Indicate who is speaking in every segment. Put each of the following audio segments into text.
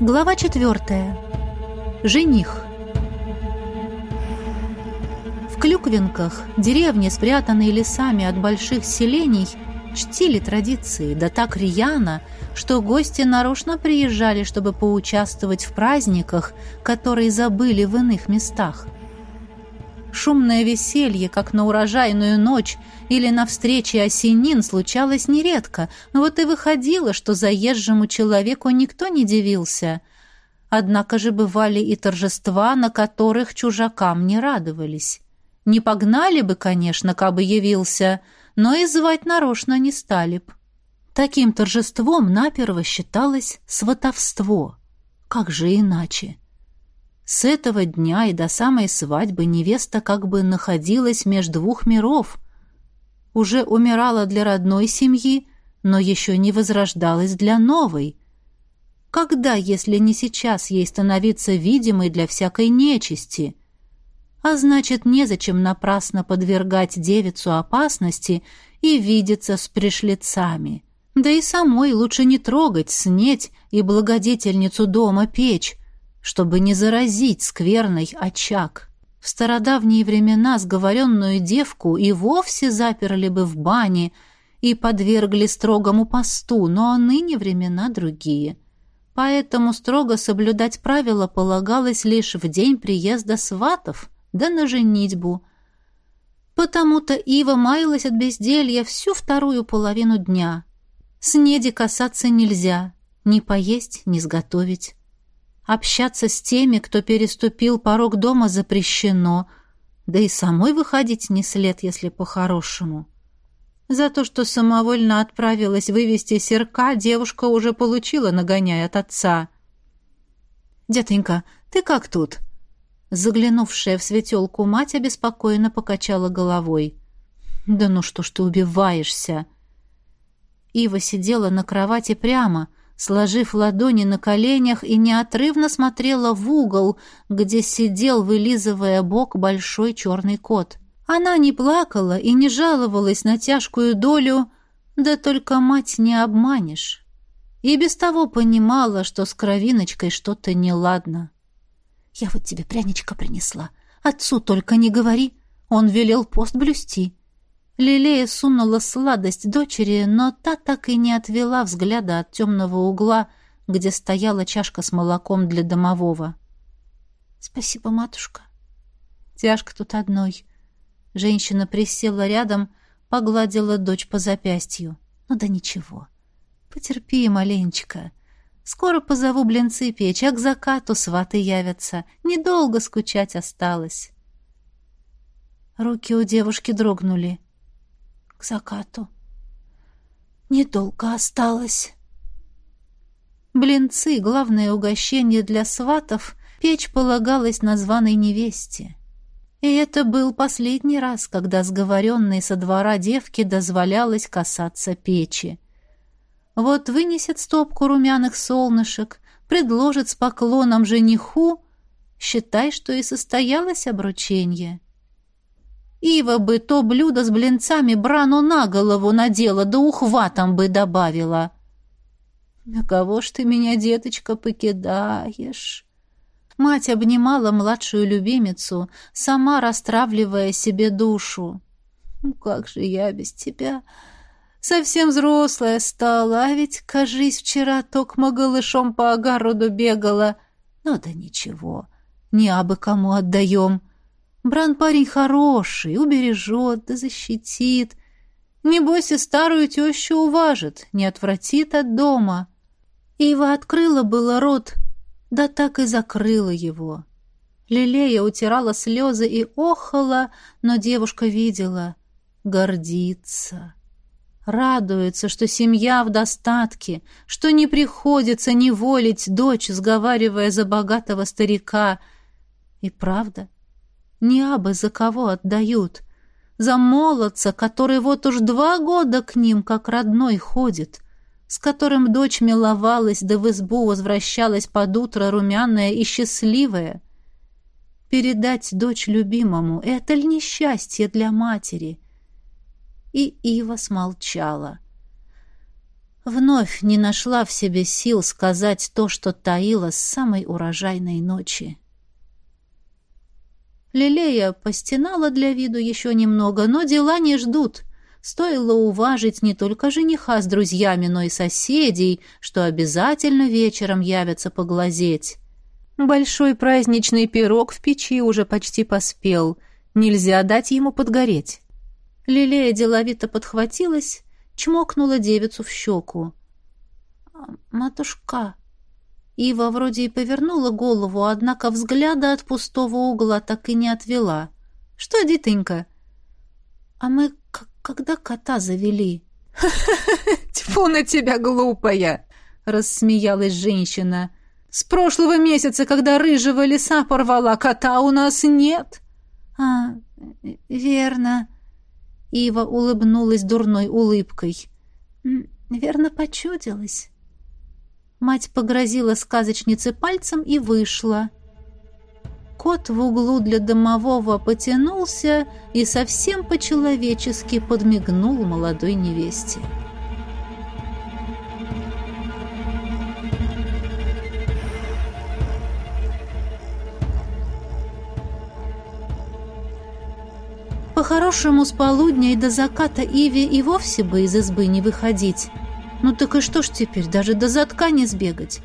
Speaker 1: Глава четвертая. Жених. В Клюквинках, деревне, спрятанной лесами от больших селений, чтили традиции, да так рьяно, что гости нарочно приезжали, чтобы поучаствовать в праздниках, которые забыли в иных местах. Шумное веселье, как на урожайную ночь или на встрече осенин, случалось нередко, вот и выходило, что заезжему человеку никто не дивился. Однако же бывали и торжества, на которых чужакам не радовались. Не погнали бы, конечно, кабы явился, но и звать нарочно не стали б. Таким торжеством наперво считалось сватовство. Как же иначе? С этого дня и до самой свадьбы невеста как бы находилась между двух миров. Уже умирала для родной семьи, но еще не возрождалась для новой. Когда, если не сейчас, ей становиться видимой для всякой нечисти? А значит, незачем напрасно подвергать девицу опасности и видеться с пришлицами. Да и самой лучше не трогать, снеть и благодетельницу дома печь, чтобы не заразить скверный очаг. В стародавние времена сговоренную девку и вовсе заперли бы в бане и подвергли строгому посту, но ныне времена другие. Поэтому строго соблюдать правила полагалось лишь в день приезда сватов, да на женитьбу. Потому-то Ива маялась от безделья всю вторую половину дня. Снеди касаться нельзя, ни поесть, ни сготовить. Общаться с теми, кто переступил порог дома, запрещено, да и самой выходить не след, если по-хорошему. За то, что самовольно отправилась вывести серка, девушка уже получила нагоняй от отца. «Детонька, ты как тут?» Заглянувшая в светелку мать обеспокоенно покачала головой. «Да ну что ж ты убиваешься?» Ива сидела на кровати прямо — сложив ладони на коленях и неотрывно смотрела в угол, где сидел, вылизывая бок, большой черный кот. Она не плакала и не жаловалась на тяжкую долю, да только мать не обманешь. И без того понимала, что с кровиночкой что-то неладно. «Я вот тебе пряничка принесла. Отцу только не говори. Он велел пост блюсти. Лилея сунула сладость дочери, но та так и не отвела взгляда от темного угла, где стояла чашка с молоком для домового. «Спасибо, матушка». «Тяжко тут одной». Женщина присела рядом, погладила дочь по запястью. «Ну да ничего. Потерпи, маленечко. Скоро позову блинцы печь, а к закату сваты явятся. Недолго скучать осталось». Руки у девушки дрогнули к закату. Недолго осталось. Блинцы — главное угощение для сватов, печь полагалась на званой невесте. И это был последний раз, когда сговоренной со двора девки дозволялось касаться печи. Вот вынесет стопку румяных солнышек, предложит с поклоном жениху, считай, что и состоялось обручение. Ива бы то блюдо с блинцами брану на голову надела, да ухватом бы добавила. «На кого ж ты меня, деточка, покидаешь?» Мать обнимала младшую любимицу, сама расстравливая себе душу. «Ну как же я без тебя? Совсем взрослая стала, а ведь, кажись, вчера токмо голышом по огороду бегала. Ну да ничего, не абы кому отдаем». Бран парень хороший, убережет да защитит. Небось и старую тещу уважит, не отвратит от дома. Ива открыла было рот, да так и закрыла его. Лилея утирала слезы и охала, но девушка видела. Гордится. Радуется, что семья в достатке, что не приходится неволить дочь, сговаривая за богатого старика. И правда — не абы за кого отдают. За молодца, который вот уж два года к ним как родной ходит, с которым дочь миловалась, да в избу возвращалась под утро румяная и счастливая. Передать дочь любимому — это ли несчастье для матери? И Ива смолчала. вновь не нашла в себе сил сказать то, что таила с самой урожайной ночи. Лилея постенала для виду еще немного, но дела не ждут. Стоило уважить не только жениха с друзьями, но и соседей, что обязательно вечером явятся поглазеть. Большой праздничный пирог в печи уже почти поспел. Нельзя дать ему подгореть. Лилея деловито подхватилась, чмокнула девицу в щеку. «Матушка!» Ива вроде и повернула голову, однако взгляда от пустого угла так и не отвела. «Что, дитынька?» «А мы когда кота завели?»
Speaker 2: «Тьфу на тебя, глупая!» — рассмеялась женщина. «С прошлого месяца, когда рыжего лиса порвала, кота у нас нет!»
Speaker 1: «А, верно!» Ива улыбнулась дурной улыбкой. «Верно почудилась». Мать погрозила сказочнице пальцем и вышла. Кот в углу для домового потянулся и совсем по-человечески подмигнул молодой невесте. По-хорошему, с полудня и до заката Иве и вовсе бы из избы не выходить. Ну так и что ж теперь, даже до затка не сбегать?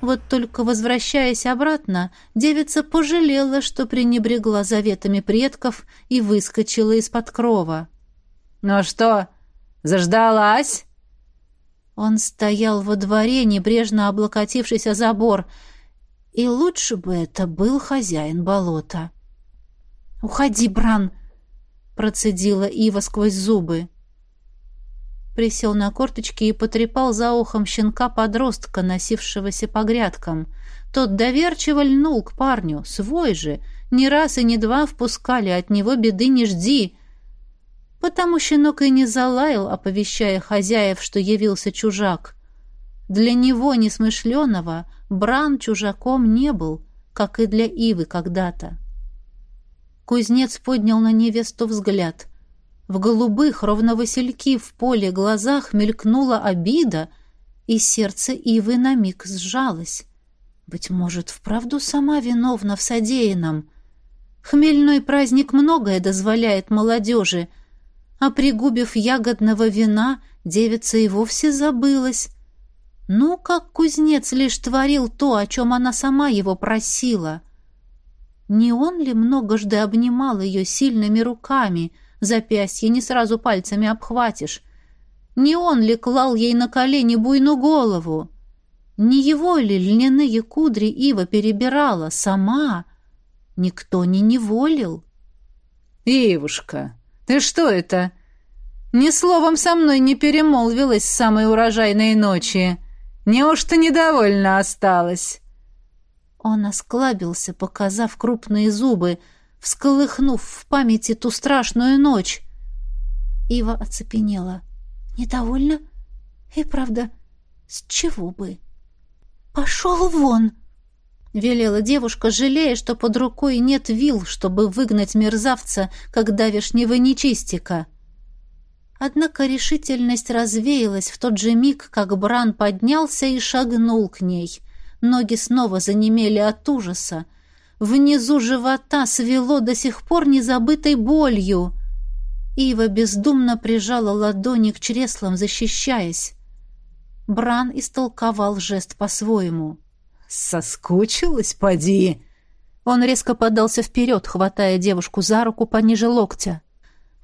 Speaker 1: Вот только возвращаясь обратно, девица пожалела, что пренебрегла заветами предков и выскочила из-под крова.
Speaker 2: «Ну что, заждалась?»
Speaker 1: Он стоял во дворе, небрежно облокотившись о забор, и лучше бы это был хозяин болота. «Уходи, Бран!» — процедила Ива сквозь зубы присел на корточки и потрепал за ухом щенка-подростка, носившегося по грядкам. Тот доверчиво льнул к парню, свой же, ни раз и ни два впускали, от него беды не жди. Потому щенок и не залаял, оповещая хозяев, что явился чужак. Для него, несмышленого, Бран чужаком не был, как и для Ивы когда-то. Кузнец поднял на невесту взгляд. В голубых, ровно васильки в поле глазах мелькнула обида, и сердце Ивы на миг сжалось. Быть может, вправду сама виновна в содеянном. Хмельной праздник многое дозволяет молодежи, а пригубив ягодного вина, девица и вовсе забылась. Ну, как кузнец лишь творил то, о чем она сама его просила. Не он ли многожды обнимал ее сильными руками — Запястье не сразу пальцами обхватишь. Не он ли клал ей на колени буйную голову? Не его ли льняные кудри Ива перебирала сама? Никто не неволил.
Speaker 2: «Ивушка, ты что это? Ни словом со мной не перемолвилась с самой урожайной ночи. Неужто недовольна осталась?»
Speaker 1: Он осклабился, показав крупные зубы, всколыхнув в памяти ту страшную ночь. Ива оцепенела. «Недовольна? И правда, с чего бы?» «Пошел вон!» — велела девушка, жалея, что под рукой нет вил, чтобы выгнать мерзавца, как давешнего нечистика. Однако решительность развеялась в тот же миг, как Бран поднялся и шагнул к ней. Ноги снова занемели от ужаса. Внизу живота свело до сих пор незабытой болью. Ива бездумно прижала ладони к чреслам, защищаясь. Бран истолковал жест по-своему.
Speaker 2: «Соскучилась, поди!»
Speaker 1: Он резко подался вперед, хватая девушку за руку пониже локтя.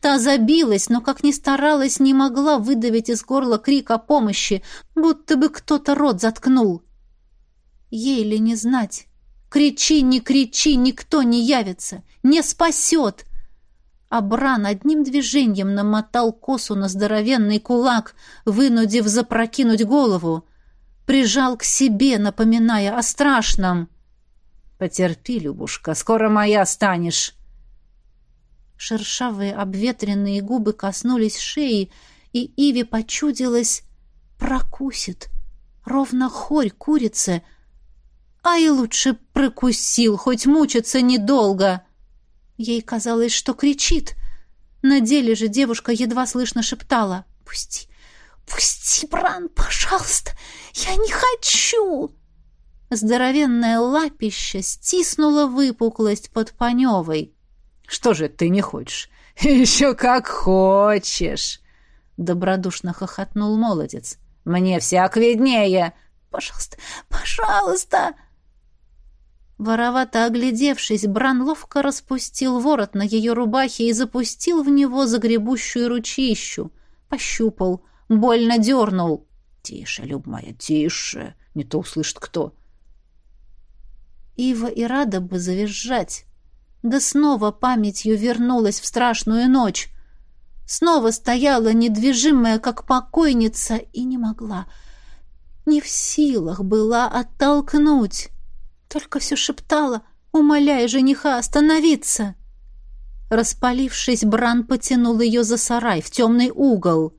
Speaker 1: Та забилась, но, как ни старалась, не могла выдавить из горла крик о помощи, будто бы кто-то рот заткнул. Ей ли не знать, Кричи, не кричи, никто не явится, не спасет. А одним движением намотал косу на здоровенный кулак, вынудив запрокинуть голову. Прижал к себе, напоминая о страшном.
Speaker 2: «Потерпи, Любушка, скоро моя станешь».
Speaker 1: Шершавые обветренные губы коснулись шеи, и Иве почудилось «прокусит». Ровно хорь курицы — а и лучше прокусил, хоть мучиться недолго. Ей казалось, что кричит. На деле же девушка едва слышно шептала. «Пусти, «Пусти, Бран, пожалуйста! Я не хочу!» Здоровенное лапище стиснуло выпуклость под Паневой.
Speaker 2: «Что же ты не хочешь?» «Еще как хочешь!» — добродушно хохотнул молодец. «Мне всяк виднее!»
Speaker 1: «Пожалуйста, пожалуйста!» Воровато оглядевшись, Бран ловко распустил ворот на ее рубахе и запустил в него загребущую ручищу. Пощупал, больно дернул.
Speaker 2: «Тише, Люб моя, тише! Не то услышит кто!»
Speaker 1: Ива и рада бы завизжать. Да снова памятью вернулась в страшную ночь. Снова стояла недвижимая, как покойница, и не могла. Не в силах была оттолкнуть. Только все шептала, умоляя жениха остановиться. Распалившись, Бран потянул ее за сарай, в темный угол.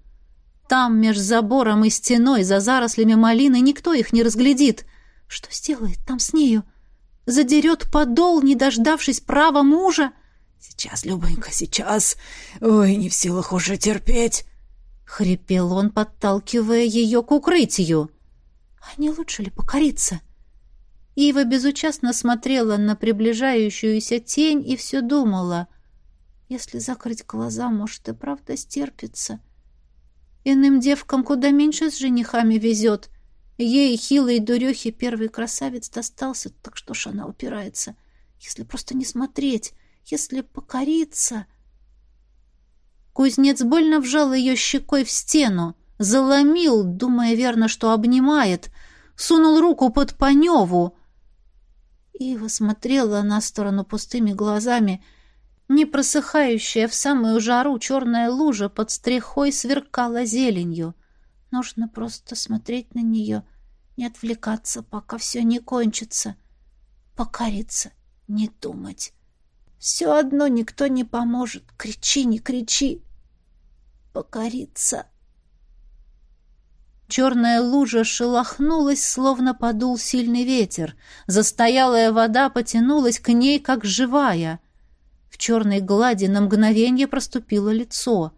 Speaker 1: Там, меж забором и стеной, за зарослями малины, никто их не разглядит. Что сделает там с нею? Задерет подол, не дождавшись права мужа?
Speaker 2: «Сейчас, Любонька, сейчас! Ой, не в силах уже терпеть!»
Speaker 1: Хрипел он, подталкивая ее к укрытию. «А не лучше ли покориться?» Ива безучастно смотрела на приближающуюся тень и все думала. Если закрыть глаза, может, и правда стерпится. Иным девкам куда меньше с женихами везет. Ей, хилой дурехе, первый красавец достался, так что ж она упирается. Если просто не смотреть, если покориться... Кузнец больно вжал ее щекой в стену, заломил, думая верно, что обнимает, сунул руку под Паневу, Ива смотрела на сторону пустыми глазами. Не просыхающая в самую жару черная лужа под стрехой сверкала зеленью. Нужно просто смотреть на нее, не отвлекаться, пока все не кончится. Покориться, не думать. Все одно никто не поможет. Кричи, не кричи. Покориться. Черная лужа шелохнулась, словно подул сильный ветер. Застоялая вода потянулась к ней, как живая. В черной глади на мгновение проступило лицо.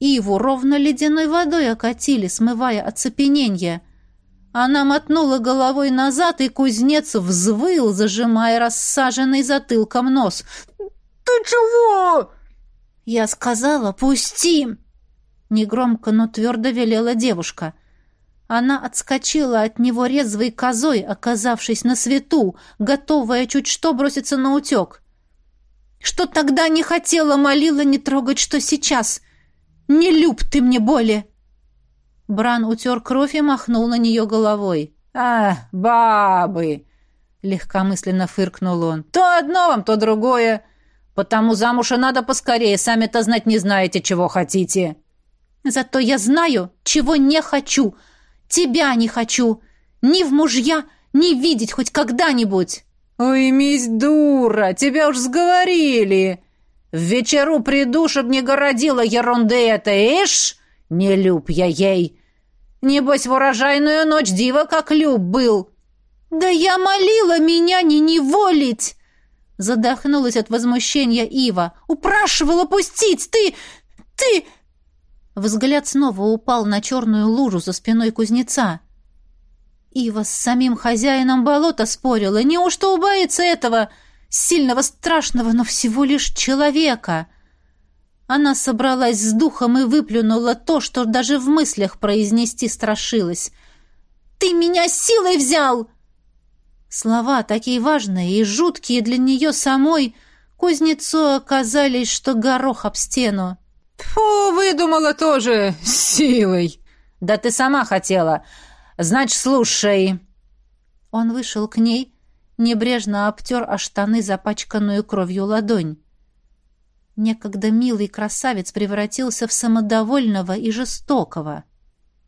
Speaker 1: Иву ровно ледяной водой окатили, смывая оцепенение. Она мотнула головой назад, и кузнец взвыл, зажимая рассаженный затылком нос.
Speaker 2: «Ты чего?»
Speaker 1: «Я сказала, пусти!» Негромко, но твердо велела девушка — она отскочила от него резвой козой, оказавшись на свету, готовая чуть что броситься на утек. «Что тогда не хотела, молила не трогать, что сейчас? Не люб ты мне боли!» Бран утер кровь и махнул на нее головой.
Speaker 2: «А, бабы!» — легкомысленно фыркнул он. «То одно вам, то другое. Потому замуж и надо поскорее, сами-то знать не знаете, чего хотите».
Speaker 1: «Зато я знаю, чего не хочу!» Тебя не хочу! Ни в мужья, ни видеть хоть когда-нибудь!»
Speaker 2: «Уймись, дура! Тебя уж сговорили! В вечеру приду, чтоб не городила ерунды это, ишь! Не люб я ей! Небось, в урожайную ночь дива как люб был!»
Speaker 1: «Да я молила меня не неволить!» Задохнулась от возмущения Ива. «Упрашивала пустить! Ты... ты...» Взгляд снова упал на черную лужу за спиной кузнеца. Ива с самим хозяином болота спорила. Неужто убоится этого сильного, страшного, но всего лишь человека? Она собралась с духом и выплюнула то, что даже в мыслях произнести страшилась. «Ты меня силой взял!» Слова, такие важные и жуткие для нее самой, кузнецу оказались, что горох об стену.
Speaker 2: Фу, выдумала тоже силой. Да ты сама хотела. Значит, слушай.
Speaker 1: Он вышел к ней, небрежно обтер о штаны запачканную кровью ладонь. Некогда милый красавец превратился в самодовольного и жестокого.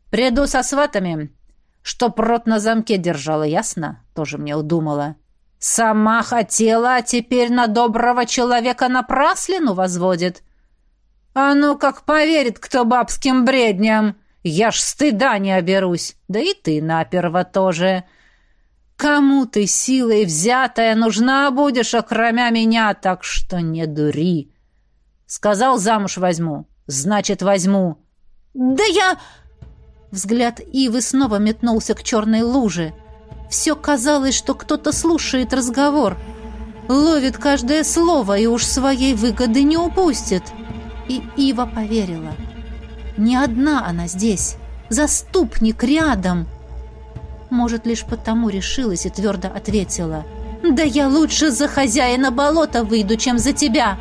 Speaker 2: «Приду со сватами, чтоб рот на замке держала, ясно?» Тоже мне удумала. «Сама хотела, а теперь на доброго человека напраслину возводит. А ну как поверит кто бабским бредням! Я ж стыда не оберусь, да и ты наперво тоже. Кому ты силой взятая нужна будешь, окромя меня, так что не дури. Сказал, замуж возьму, значит, возьму.
Speaker 1: Да я... Взгляд Ивы снова метнулся к черной луже. Все казалось, что кто-то слушает разговор. Ловит каждое слово и уж своей выгоды не упустит. И Ива поверила. Не одна она здесь. Заступник рядом. Может, лишь потому решилась и твердо ответила. «Да я лучше за хозяина болота выйду, чем за тебя!»